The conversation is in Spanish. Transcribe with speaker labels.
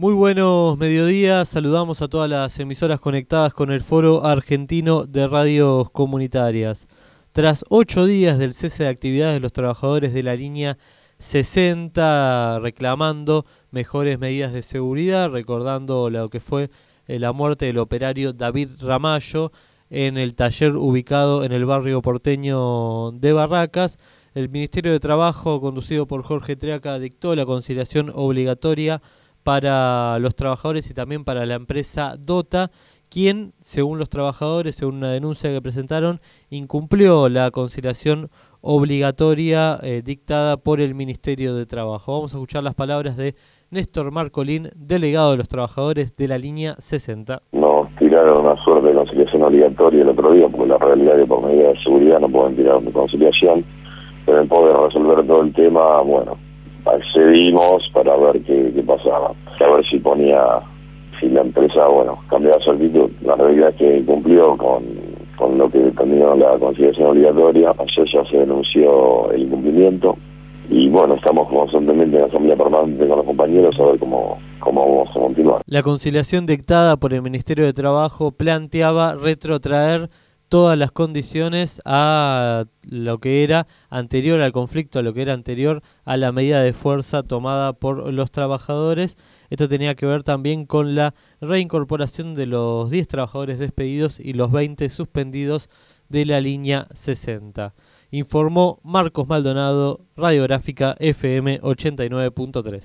Speaker 1: Muy buenos mediodías, saludamos a todas las emisoras conectadas con el Foro Argentino de Radios Comunitarias. Tras ocho días del cese de actividades de los trabajadores de la línea 60 reclamando mejores medidas de seguridad, recordando lo que fue eh, la muerte del operario David Ramallo en el taller ubicado en el barrio porteño de Barracas, el Ministerio de Trabajo, conducido por Jorge Triaca, dictó la conciliación obligatoria para los trabajadores y también para la empresa Dota, quien, según los trabajadores, según una denuncia que presentaron, incumplió la conciliación obligatoria eh, dictada por el Ministerio de Trabajo. Vamos a escuchar las palabras de Néstor Marcolín, delegado de los trabajadores de la línea 60.
Speaker 2: Nos tiraron una suerte de conciliación obligatoria el otro día, porque la realidad es que por medida de seguridad no pueden tirar una conciliación, pero en poder resolver todo el tema, bueno, accedimos para ver qué, pasaba, a ver si ponía, si la empresa, bueno, cambiaba su actitud. La realidad es que cumplió con, con lo que determinó la conciliación obligatoria, ayer ya se denunció el incumplimiento y bueno, estamos constantemente en la asamblea permanente con los compañeros a ver cómo, cómo vamos a continuar.
Speaker 1: La conciliación dictada por el Ministerio de Trabajo planteaba retrotraer todas las condiciones a lo que era anterior al conflicto, a lo que era anterior a la medida de fuerza tomada por los trabajadores. Esto tenía que ver también con la reincorporación de los 10 trabajadores despedidos y los 20 suspendidos de la línea 60. Informó Marcos Maldonado, Radiográfica FM 89.3.